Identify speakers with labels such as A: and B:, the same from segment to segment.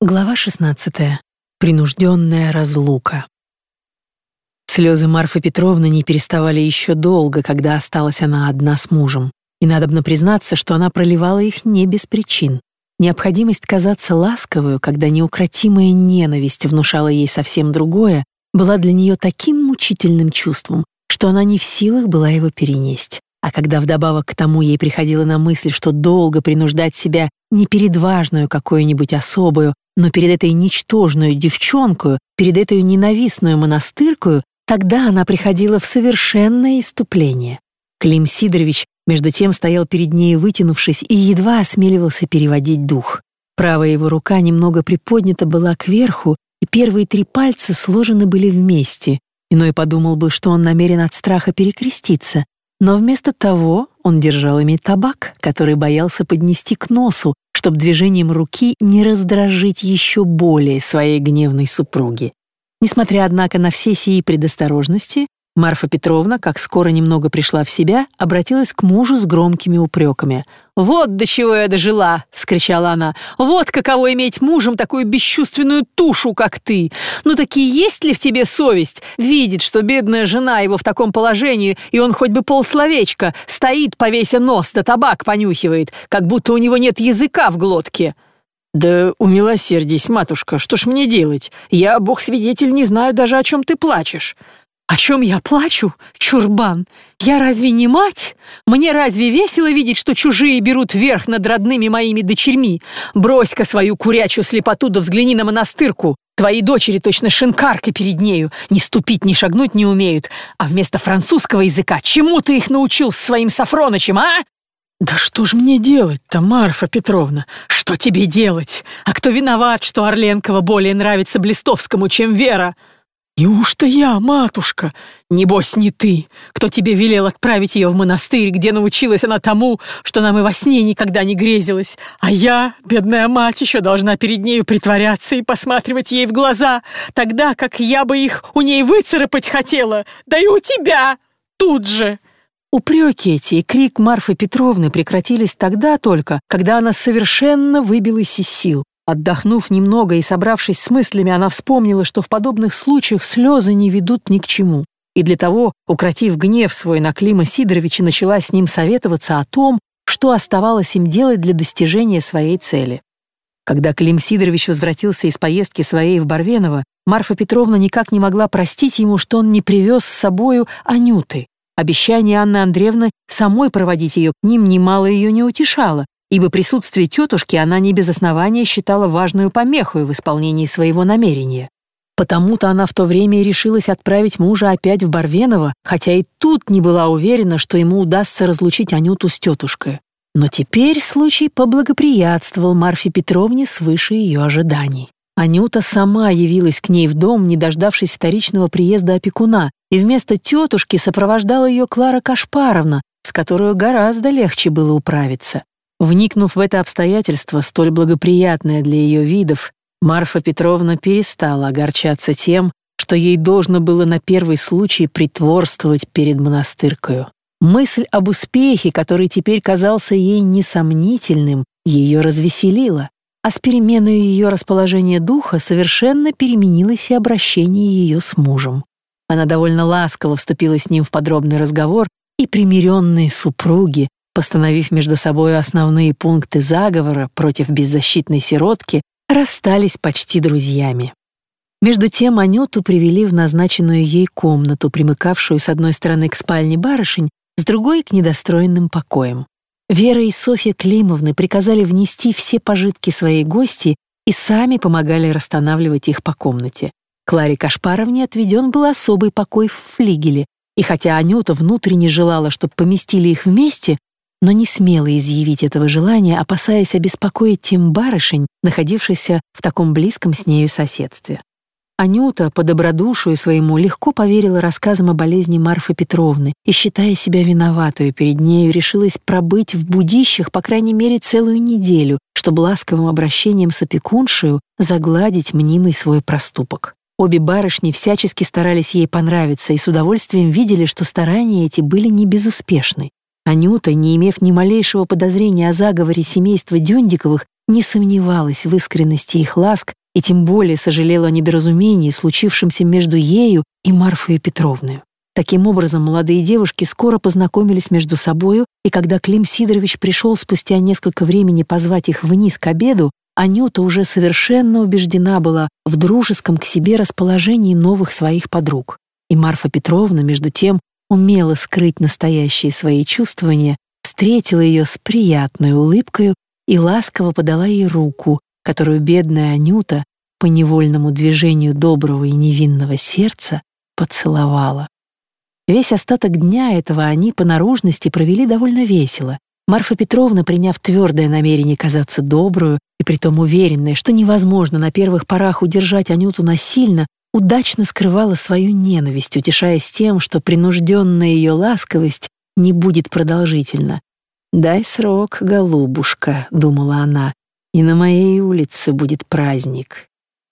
A: Глава 16. Принужденная разлука. Слезы Марфы Петровны не переставали еще долго, когда осталась она одна с мужем. И надобно признаться, что она проливала их не без причин. Необходимость казаться ласковую, когда неукротимая ненависть внушала ей совсем другое, была для нее таким мучительным чувством, что она не в силах была его перенести. А когда вдобавок к тому ей приходило на мысль, что долго принуждать себя не перед важную какую-нибудь особую, но перед этой ничтожную девчонкою, перед этой ненавистную монастыркою, тогда она приходила в совершенное иступление. Клим Сидорович между тем стоял перед ней, вытянувшись, и едва осмеливался переводить дух. Правая его рука немного приподнята была кверху, и первые три пальца сложены были вместе. Иной подумал бы, что он намерен от страха перекреститься, но вместо того он держал ими табак, который боялся поднести к носу, чтобы движением руки не раздражить еще более своей гневной супруги. Несмотря, однако, на все сии предосторожности, Марфа Петровна, как скоро немного пришла в себя, обратилась к мужу с громкими упреками. «Вот до чего я дожила!» — вскричала она. «Вот каково иметь мужем такую бесчувственную тушу, как ты! Ну таки есть ли в тебе совесть? Видит, что бедная жена его в таком положении, и он хоть бы полсловечка, стоит, повеся нос, да табак понюхивает, как будто у него нет языка в глотке!» «Да умилосердись, матушка, что ж мне делать? Я, бог свидетель, не знаю даже, о чем ты плачешь. О чем я плачу, чурбан? Я разве не мать? Мне разве весело видеть, что чужие берут верх над родными моими дочерьми? Брось-ка свою курячую слепоту да взгляни на монастырку. Твои дочери точно шинкарки перед нею, ни ступить, ни шагнуть не умеют. А вместо французского языка чему ты их научил с своим Сафронычем, а? «Да что ж мне делать-то, Марфа Петровна? Что тебе делать? А кто виноват, что Орленкова более нравится Блистовскому, чем Вера?» «Неужто я, матушка? Небось, не ты, кто тебе велел отправить ее в монастырь, где научилась она тому, что нам и во сне никогда не грезилось, а я, бедная мать, еще должна перед нею притворяться и посматривать ей в глаза, тогда как я бы их у ней выцарапать хотела, да и у тебя тут же!» Упреки эти и крик Марфы Петровны прекратились тогда только, когда она совершенно выбилась из сил. Отдохнув немного и собравшись с мыслями, она вспомнила, что в подобных случаях слезы не ведут ни к чему. И для того, укротив гнев свой на Клима Сидоровича, начала с ним советоваться о том, что оставалось им делать для достижения своей цели. Когда Клим Сидорович возвратился из поездки своей в Барвеново, Марфа Петровна никак не могла простить ему, что он не привез с собою Анюты. Обещание Анны Андреевны самой проводить ее к ним немало ее не утешало, ибо присутствие тетушки она не без основания считала важную помехой в исполнении своего намерения. Потому-то она в то время и решилась отправить мужа опять в Барвеново, хотя и тут не была уверена, что ему удастся разлучить Анюту с тетушкой. Но теперь случай поблагоприятствовал Марфе Петровне свыше ее ожиданий. Анюта сама явилась к ней в дом, не дождавшись вторичного приезда опекуна, и вместо тетушки сопровождала ее Клара Кашпаровна, с которой гораздо легче было управиться. Вникнув в это обстоятельство, столь благоприятное для ее видов, Марфа Петровна перестала огорчаться тем, что ей должно было на первый случай притворствовать перед монастыркою. Мысль об успехе, который теперь казался ей несомнительным, ее развеселила, а с переменой ее расположения духа совершенно переменилось и обращение ее с мужем. Она довольно ласково вступила с ним в подробный разговор, и примиренные супруги постановив между собой основные пункты заговора против беззащитной сиротки, расстались почти друзьями. Между тем Анюту привели в назначенную ей комнату, примыкавшую с одной стороны к спальне барышень, с другой — к недостроенным покоям. Вера и Софья Климовны приказали внести все пожитки своей гости и сами помогали расстанавливать их по комнате. Кларе Кашпаровне отведен был особый покой в флигеле, и хотя Анюта внутренне желала, чтобы поместили их вместе, но не смела изъявить этого желания, опасаясь обеспокоить тем барышень, находившихся в таком близком с нею соседстве. Анюта по добродушию своему легко поверила рассказам о болезни Марфы Петровны и, считая себя виноватую перед нею, решилась пробыть в будищах по крайней мере целую неделю, чтобы ласковым обращением с опекуншею загладить мнимый свой проступок. Обе барышни всячески старались ей понравиться и с удовольствием видели, что старания эти были не безуспешны. Анюта, не имев ни малейшего подозрения о заговоре семейства Дюндиковых, не сомневалась в искренности их ласк и тем более сожалела о недоразумении, случившемся между ею и Марфой Петровной. Таким образом, молодые девушки скоро познакомились между собою, и когда Клим Сидорович пришел спустя несколько времени позвать их вниз к обеду, Анюта уже совершенно убеждена была в дружеском к себе расположении новых своих подруг. И Марфа Петровна, между тем, умела скрыть настоящие свои чувствования, встретила ее с приятной улыбкой и ласково подала ей руку, которую бедная Анюта по невольному движению доброго и невинного сердца поцеловала. Весь остаток дня этого они по наружности провели довольно весело. Марфа Петровна, приняв твердое намерение казаться добрую и притом уверенная, что невозможно на первых порах удержать Анюту насильно, удачно скрывала свою ненависть, утешаясь тем, что принужденная ее ласковость не будет продолжительна. «Дай срок, голубушка», — думала она, — «и на моей улице будет праздник,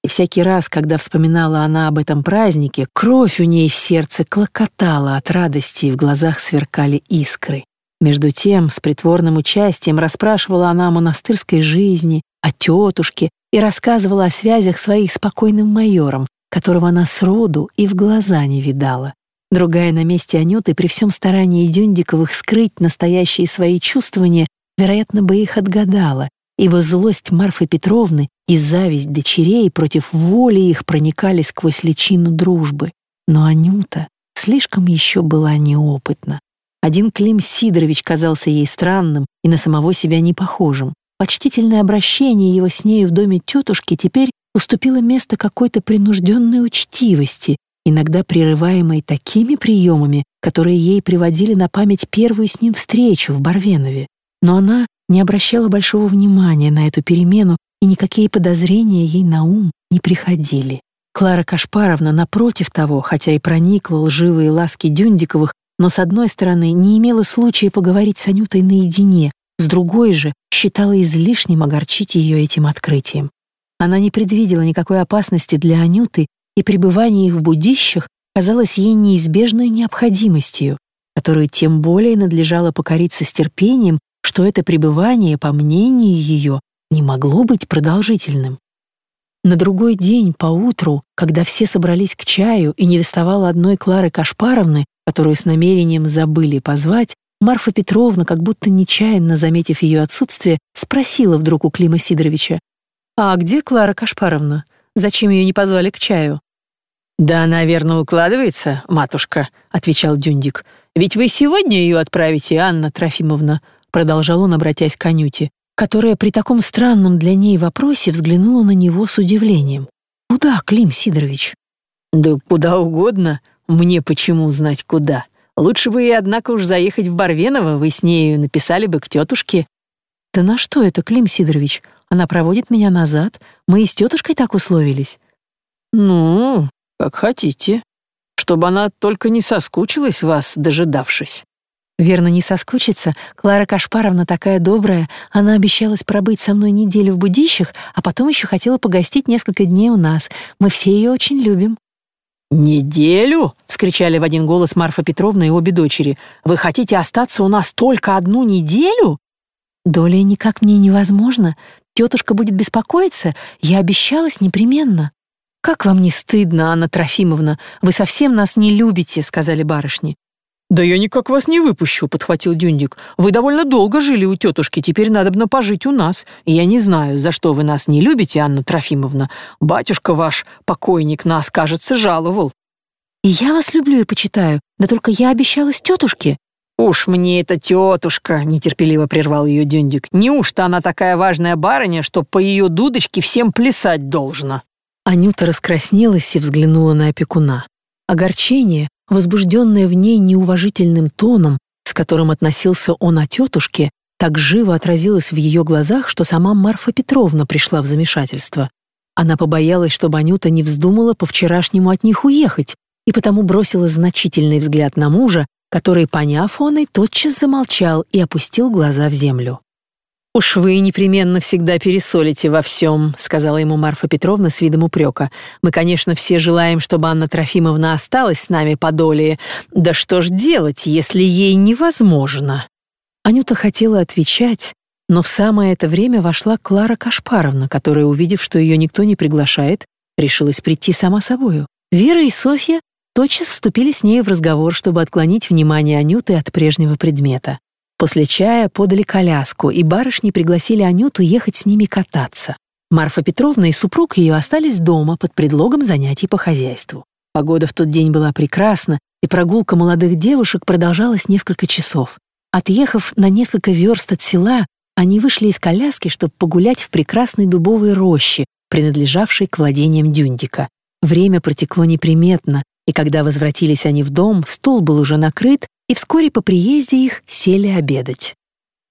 A: и всякий раз, когда вспоминала она об этом празднике, кровь у ней в сердце клокотала от радости, и в глазах сверкали искры. Между тем, с притворным участием расспрашивала она о монастырской жизни, о тетушке и рассказывала о связях своих с покойным майором, которого она сроду и в глаза не видала. Другая на месте Анюты при всем старании Дюндиковых скрыть настоящие свои чувствования, вероятно, бы их отгадала, ибо злость Марфы Петровны и зависть дочерей против воли их проникали сквозь личину дружбы. Но Анюта слишком еще была неопытна. Один Клим Сидорович казался ей странным и на самого себя не похожим. Почтительное обращение его с нею в доме тетушки теперь уступило место какой-то принужденной учтивости, иногда прерываемой такими приемами, которые ей приводили на память первую с ним встречу в Барвенове. Но она не обращала большого внимания на эту перемену, и никакие подозрения ей на ум не приходили. Клара Кашпаровна, напротив того, хотя и проникла лживые ласки Дюндиковых, но, с одной стороны, не имела случая поговорить с Анютой наедине, с другой же считала излишним огорчить ее этим открытием. Она не предвидела никакой опасности для Анюты, и пребывание их в будищах казалось ей неизбежной необходимостью, которую тем более надлежало покориться с терпением что это пребывание, по мнению ее, не могло быть продолжительным. На другой день, поутру, когда все собрались к чаю и не доставало одной Клары Кашпаровны, которую с намерением забыли позвать, Марфа Петровна, как будто нечаянно заметив ее отсутствие, спросила вдруг у Клима Сидоровича, «А где Клара Кашпаровна? Зачем ее не позвали к чаю?» «Да, наверное, укладывается, матушка», — отвечал Дюндик. «Ведь вы сегодня ее отправите, Анна Трофимовна продолжал он, обратясь к Анюте, которая при таком странном для ней вопросе взглянула на него с удивлением. «Куда, Клим Сидорович?» «Да куда угодно. Мне почему знать куда? Лучше бы и, однако, уж заехать в Барвеново, вы с нею написали бы к тетушке». «Да на что это, Клим Сидорович? Она проводит меня назад. Мы и с тетушкой так условились». «Ну, как хотите. Чтобы она только не соскучилась вас, дожидавшись». Верно, не соскучится. Клара Кашпаровна такая добрая. Она обещалась пробыть со мной неделю в Будищах, а потом еще хотела погостить несколько дней у нас. Мы все ее очень любим». «Неделю?» — вскричали в один голос Марфа Петровна и обе дочери. «Вы хотите остаться у нас только одну неделю?» «Доля никак мне невозможно. Тетушка будет беспокоиться. Я обещалась непременно». «Как вам не стыдно, Анна Трофимовна? Вы совсем нас не любите», — сказали барышни. «Да я никак вас не выпущу», — подхватил Дюндик. «Вы довольно долго жили у тетушки, теперь надобно пожить у нас. Я не знаю, за что вы нас не любите, Анна Трофимовна. Батюшка ваш, покойник, нас, кажется, жаловал». «И я вас люблю и почитаю, да только я обещалась тетушке». «Уж мне эта тетушка», — нетерпеливо прервал ее Дюндик. «Неужто она такая важная барыня, что по ее дудочке всем плясать должна?» Анюта раскраснелась и взглянула на опекуна. Огорчение, возбужденное в ней неуважительным тоном, с которым относился он о тетушке, так живо отразилось в ее глазах, что сама Марфа Петровна пришла в замешательство. Она побоялась, чтобы Анюта не вздумала по-вчерашнему от них уехать, и потому бросила значительный взгляд на мужа, который, поняв он, и тотчас замолчал и опустил глаза в землю. «Уж вы непременно всегда пересолите во всем», — сказала ему Марфа Петровна с видом упрека. «Мы, конечно, все желаем, чтобы Анна Трофимовна осталась с нами подолее. Да что ж делать, если ей невозможно?» Анюта хотела отвечать, Но в самое это время вошла Клара Кашпаровна, которая, увидев, что ее никто не приглашает, решилась прийти сама собою. Вера и Софья тотчас вступили с нею в разговор, чтобы отклонить внимание Анюты от прежнего предмета. После чая подали коляску, и барышни пригласили Анюту ехать с ними кататься. Марфа Петровна и супруг ее остались дома под предлогом занятий по хозяйству. Погода в тот день была прекрасна, и прогулка молодых девушек продолжалась несколько часов. Отъехав на несколько верст от села, они вышли из коляски, чтобы погулять в прекрасной дубовой роще, принадлежавшей к владениям Дюндика. Время протекло неприметно, и когда возвратились они в дом, стол был уже накрыт, и вскоре по приезде их сели обедать.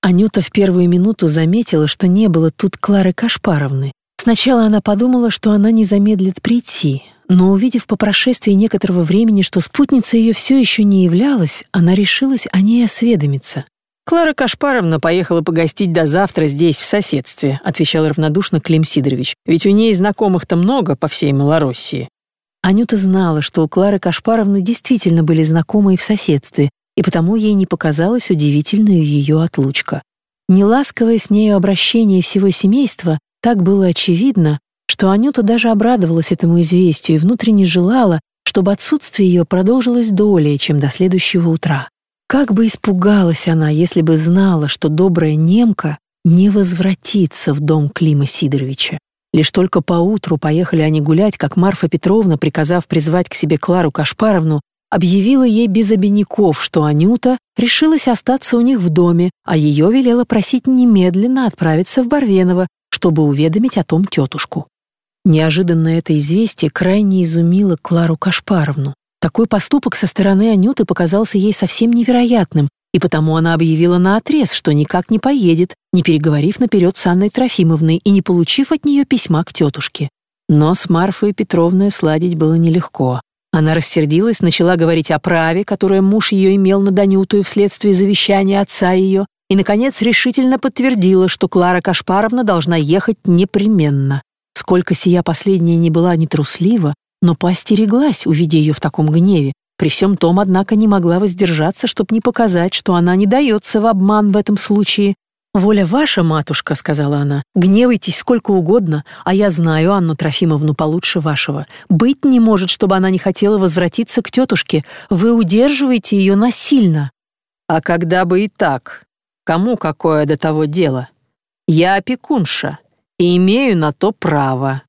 A: Анюта в первую минуту заметила, что не было тут Клары Кашпаровны. Сначала она подумала, что она не замедлит прийти, но увидев по прошествии некоторого времени, что спутница ее все еще не являлась, она решилась о ней осведомиться.
B: «Клара Кашпаровна поехала погостить до завтра здесь, в соседстве», отвечал равнодушно Клим Сидорович. «Ведь у ней знакомых-то много по всей Малороссии».
A: Анюта знала, что у Клары Кашпаровны действительно были знакомые в соседстве, и потому ей не показалась удивительной ее отлучка. Неласковое с нею обращение всего семейства так было очевидно, что Анюта даже обрадовалась этому известию и внутренне желала, чтобы отсутствие ее продолжилось долее, чем до следующего утра. Как бы испугалась она, если бы знала, что добрая немка не возвратится в дом Клима Сидоровича. Лишь только поутру поехали они гулять, как Марфа Петровна, приказав призвать к себе Клару Кашпаровну, объявила ей без обиняков, что Анюта решилась остаться у них в доме, а ее велела просить немедленно отправиться в Барвеново, чтобы уведомить о том тетушку. Неожиданно это известие крайне изумило Клару Кашпаровну. Такой поступок со стороны Анюты показался ей совсем невероятным, и потому она объявила наотрез, что никак не поедет, не переговорив наперед с Анной Трофимовной и не получив от нее письма к тетушке. Но с Марфой Петровной сладить было нелегко. Она рассердилась, начала говорить о праве, которое муж ее имел над Анютою вследствие завещания отца ее, и, наконец, решительно подтвердила, что Клара Кашпаровна должна ехать непременно. Сколько сия последняя не была нетруслива, но поостереглась, увидя ее в таком гневе. При всем том, однако, не могла воздержаться, чтобы не показать, что она не дается в обман в этом случае, «Воля ваша, матушка», — сказала она, — «гневайтесь сколько угодно, а я знаю Анну Трофимовну получше вашего. Быть не может, чтобы она не хотела возвратиться к тетушке. Вы удерживаете ее насильно».
B: «А когда бы и так? Кому какое до того дело? Я опекунша и имею на то право».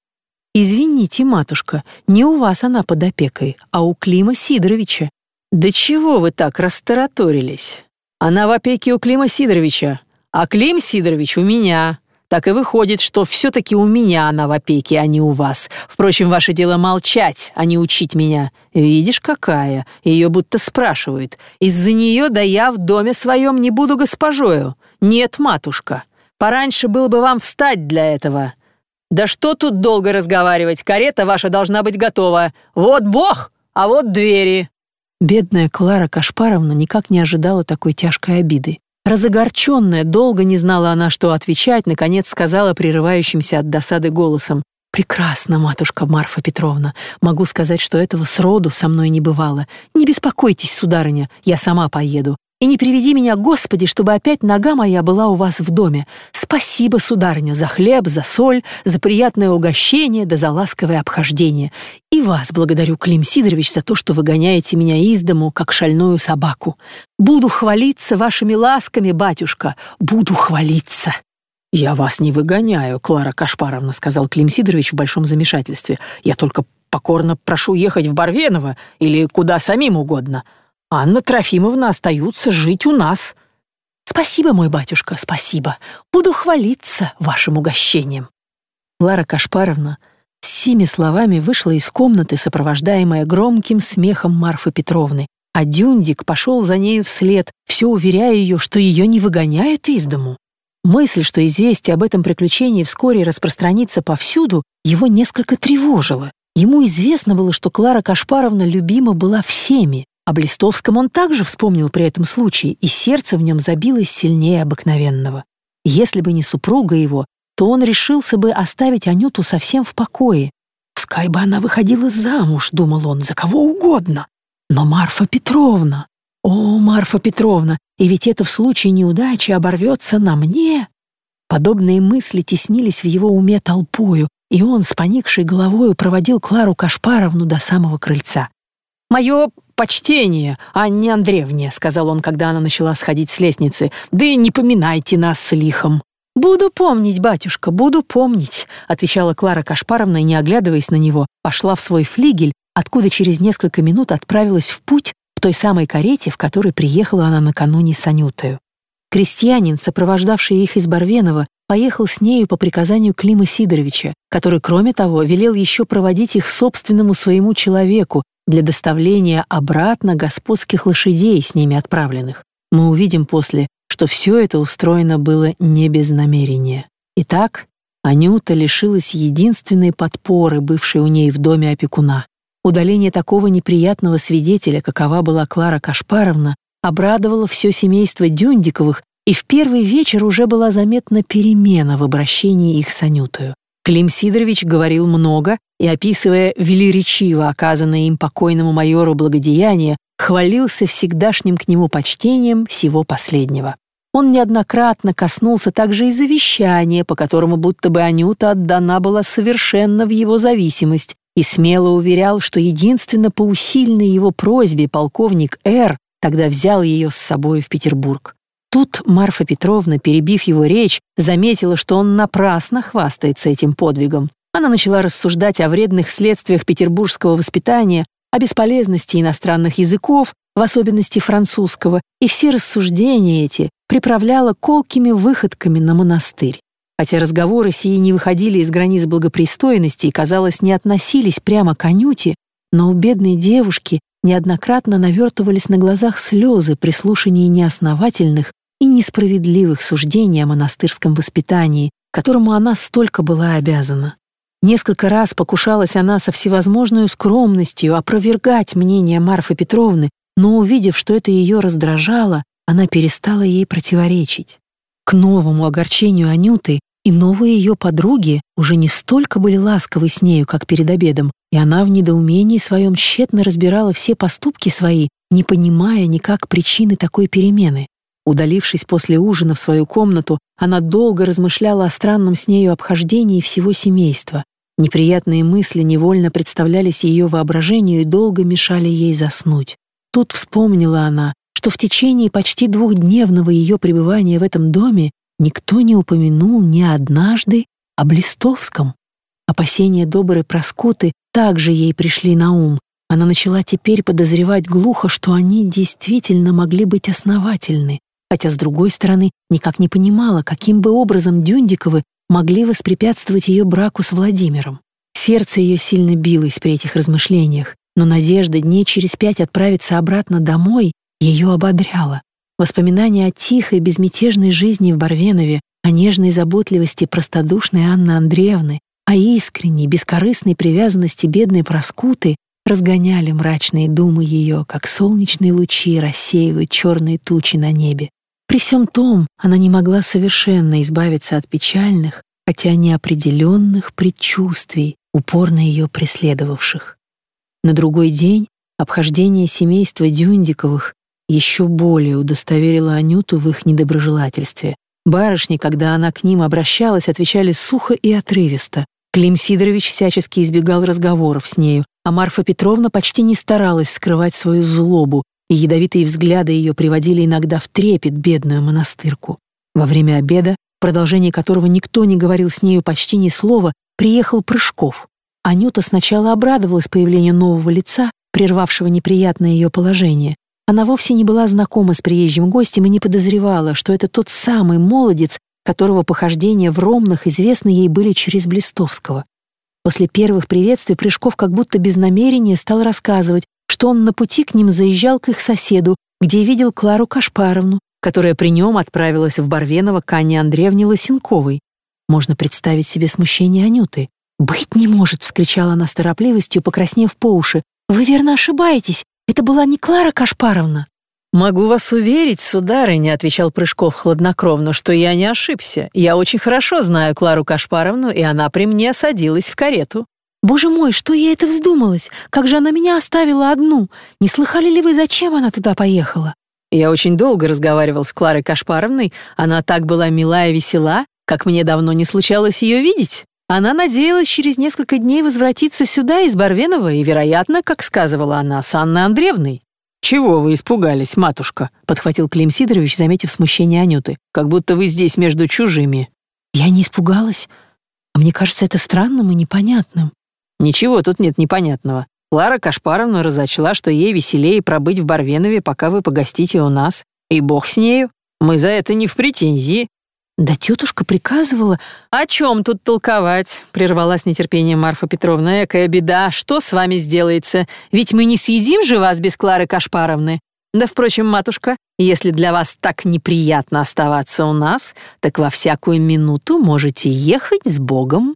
A: «Извините, матушка, не у вас она под опекой, а у Клима Сидоровича».
B: «Да чего вы так растараторились? Она в опеке у Клима Сидоровича, а Клим Сидорович у меня. Так и выходит, что все-таки у меня она в опеке, а не у вас. Впрочем, ваше дело молчать, а не учить меня. Видишь, какая? Ее будто спрашивают. Из-за нее да я в доме своем не буду госпожою. Нет, матушка. Пораньше было бы вам встать для этого. Да что тут долго разговаривать? Карета ваша должна быть готова. Вот Бог, а вот двери.
A: Бедная Клара Кашпаровна никак не ожидала такой тяжкой обиды. Разогорченная, долго не знала она, что отвечать, наконец сказала прерывающимся от досады голосом. «Прекрасно, матушка Марфа Петровна. Могу сказать, что этого сроду со мной не бывало. Не беспокойтесь, сударыня, я сама поеду. И не приведи меня, Господи, чтобы опять нога моя была у вас в доме. Спасибо, сударыня, за хлеб, за соль, за приятное угощение да за ласковое обхождение. И вас благодарю, Клим Сидорович, за то, что выгоняете меня из дому, как шальную собаку. Буду хвалиться вашими ласками, батюшка, буду хвалиться».
B: «Я вас не выгоняю, Клара Кашпаровна», — сказал Клим Сидорович в большом замешательстве. «Я только покорно прошу ехать в Барвеново или куда самим угодно. Анна Трофимовна остаются жить у нас».
A: «Спасибо, мой батюшка, спасибо. Буду хвалиться вашим угощением». Лара Кашпаровна с сими словами вышла из комнаты, сопровождаемая громким смехом Марфы Петровны, а Дюндик пошел за нею вслед, все уверяя ее, что ее не выгоняют из дому. Мысль, что известие об этом приключении вскоре распространится повсюду, его несколько тревожила. Ему известно было, что Клара Кашпаровна любима была всеми, о Блистовском он также вспомнил при этом случае, и сердце в нем забилось сильнее обыкновенного. Если бы не супруга его, то он решился бы оставить Анюту совсем в покое. Пускай бы она выходила замуж, думал он, за кого угодно. Но Марфа Петровна... О, Марфа Петровна, и ведь это в случае неудачи оборвется на мне. Подобные мысли теснились в его уме толпою, и он с поникшей головою проводил Клару Кашпаровну до самого крыльца.
B: «Мое почтение, Анне Андреевне», — сказал он, когда она начала сходить с лестницы, «да и не поминайте нас с лихом».
A: «Буду помнить, батюшка, буду помнить», — отвечала Клара Кашпаровна и, не оглядываясь на него, пошла в свой флигель, откуда через несколько минут отправилась в путь в той самой карете, в которой приехала она накануне с Анютою. Крестьянин, сопровождавший их из Барвенова, поехал с нею по приказанию Клима Сидоровича, который, кроме того, велел еще проводить их собственному своему человеку для доставления обратно господских лошадей с ними отправленных. Мы увидим после, что все это устроено было не без намерения. Итак, Анюта лишилась единственной подпоры, бывшей у ней в доме опекуна. Удаление такого неприятного свидетеля, какова была Клара Кашпаровна, обрадовало все семейство Дюндиковых, и в первый вечер уже была заметна перемена в обращении их с Анютою. Клим Сидорович говорил много и, описывая велеречиво оказанное им покойному майору благодеяние, хвалился всегдашним к нему почтением всего последнего. Он неоднократно коснулся также и завещания, по которому будто бы Анюта отдана была совершенно в его зависимость, и смело уверял, что единственно по усильной его просьбе полковник Р. тогда взял ее с собой в Петербург. Тут Марфа Петровна, перебив его речь, заметила, что он напрасно хвастается этим подвигом. Она начала рассуждать о вредных следствиях петербургского воспитания, о бесполезности иностранных языков, в особенности французского, и все рассуждения эти приправляла колкими выходками на монастырь. Хотя разговоры сии не выходили из границ благопристойности и, казалось, не относились прямо к Анюте, но у бедной девушки неоднократно навертывались на глазах слезы при слушании неосновательных и несправедливых суждений о монастырском воспитании, которому она столько была обязана. Несколько раз покушалась она со всевозможной скромностью опровергать мнение Марфы Петровны, но, увидев, что это ее раздражало, она перестала ей противоречить. К новому огорчению Анюты и новые ее подруги уже не столько были ласковы с нею, как перед обедом, и она в недоумении своем тщетно разбирала все поступки свои, не понимая никак причины такой перемены. Удалившись после ужина в свою комнату, она долго размышляла о странном с нею обхождении всего семейства. Неприятные мысли невольно представлялись ее воображению и долго мешали ей заснуть. Тут вспомнила она, что в течение почти двухдневного ее пребывания в этом доме никто не упомянул ни однажды о Блистовском. Опасения доброй Проскоты также ей пришли на ум. Она начала теперь подозревать глухо, что они действительно могли быть основательны, хотя, с другой стороны, никак не понимала, каким бы образом Дюндиковы могли воспрепятствовать ее браку с Владимиром. Сердце ее сильно билось при этих размышлениях, но надежда дней через пять отправиться обратно домой ее ободряла. Воспоминания о тихой, безмятежной жизни в Барвенове, о нежной заботливости простодушной Анны Андреевны, о искренней, бескорыстной привязанности бедной Проскуты разгоняли мрачные думы ее, как солнечные лучи рассеивают черные тучи на небе. При всем том она не могла совершенно избавиться от печальных, хотя неопределенных предчувствий, упорно ее преследовавших. На другой день обхождение семейства Дюндиковых еще более удостоверила Анюту в их недоброжелательстве. Барышни, когда она к ним обращалась, отвечали сухо и отрывисто. Клим Сидорович всячески избегал разговоров с нею, а Марфа Петровна почти не старалась скрывать свою злобу, и ядовитые взгляды ее приводили иногда в трепет бедную монастырку. Во время обеда, в продолжении которого никто не говорил с нею почти ни слова, приехал Прыжков. Анюта сначала обрадовалась появлению нового лица, прервавшего неприятное ее положение, она вовсе не была знакома с приезжим гостем и не подозревала, что это тот самый молодец, которого похождения в Ромнах известны ей были через Блистовского. После первых приветствий Прыжков как будто без намерения стал рассказывать, что он на пути к ним заезжал к их соседу, где видел Клару Кашпаровну, которая при нем отправилась в Барвеново к Анне Андреевне Лосенковой. Можно представить себе смущение Анюты. «Быть не может!» — вскричала она с торопливостью, покраснев по уши. «Вы верно ошибаетесь. Это была не Клара Кашпаровна.
B: «Могу вас уверить, сударыня», — отвечал Прыжков хладнокровно, «что я не ошибся. Я очень хорошо знаю Клару Кашпаровну, и она при мне садилась в карету».
A: «Боже мой, что ей это вздумалось? Как же она меня оставила одну? Не слыхали ли вы, зачем она туда поехала?»
B: Я очень долго разговаривал с Кларой Кашпаровной, она так была мила и весела,
A: как мне давно не случалось ее видеть. Она надеялась через несколько дней возвратиться сюда из Барвенова и, вероятно, как сказывала она, с Анной Андреевной. «Чего вы испугались, матушка?» — подхватил Клим Сидорович, заметив смущение Анюты. «Как будто вы здесь между чужими».
B: «Я не испугалась. А мне кажется это странным и непонятным».
A: «Ничего тут нет непонятного. Клара Кашпаровна разочла, что ей веселее пробыть в Барвенове, пока вы погостите у нас. И бог с нею. Мы за это не в претензии.
B: «Да тетушка приказывала...»
A: «О чем тут толковать?» — прервала с нетерпением Марфа Петровна. «Экая беда, что с вами сделается? Ведь мы не съедим же вас без Клары Кашпаровны. Да, впрочем, матушка, если для вас так неприятно оставаться у нас, так во всякую минуту можете ехать с Богом».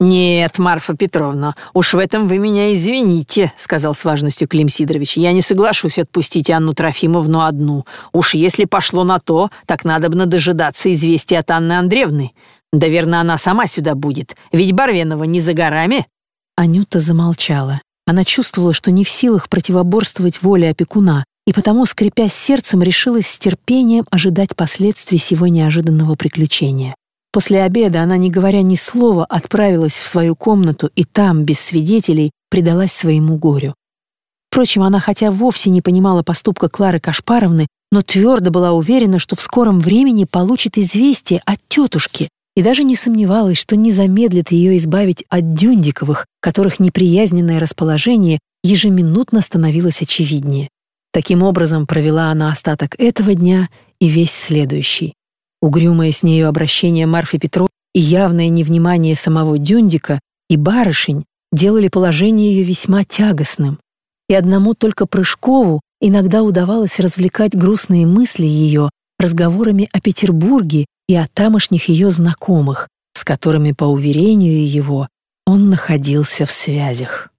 A: «Нет, Марфа Петровна, уж в этом вы меня извините», — сказал с важностью Клим Сидорович. «Я не соглашусь отпустить Анну Трофимовну одну. Уж если пошло на то, так надо бы дожидаться известия от Анны Андреевны. Да верно, она сама сюда будет, ведь Барвенова не за горами».
B: Анюта замолчала. Она чувствовала, что не в силах противоборствовать воле опекуна, и потому, скрипя сердцем, решилась с терпением ожидать последствий сего неожиданного приключения. После обеда она, не говоря ни слова, отправилась в свою комнату и там, без свидетелей, предалась своему горю. Впрочем, она хотя вовсе не понимала поступка Клары Кашпаровны, но твердо была уверена, что в скором времени получит известие от тетушки, и даже не сомневалась, что не замедлит ее избавить от Дюндиковых, которых неприязненное расположение ежеминутно становилось очевиднее. Таким образом провела она остаток этого дня и весь следующий. Угрюмое с нею обращение Марфы Петров и явное невнимание самого Дюндика и барышень делали положение ее весьма тягостным. И одному только Прыжкову иногда удавалось развлекать грустные мысли ее разговорами о Петербурге и о тамошних ее знакомых, с которыми, по уверению его, он находился в связях.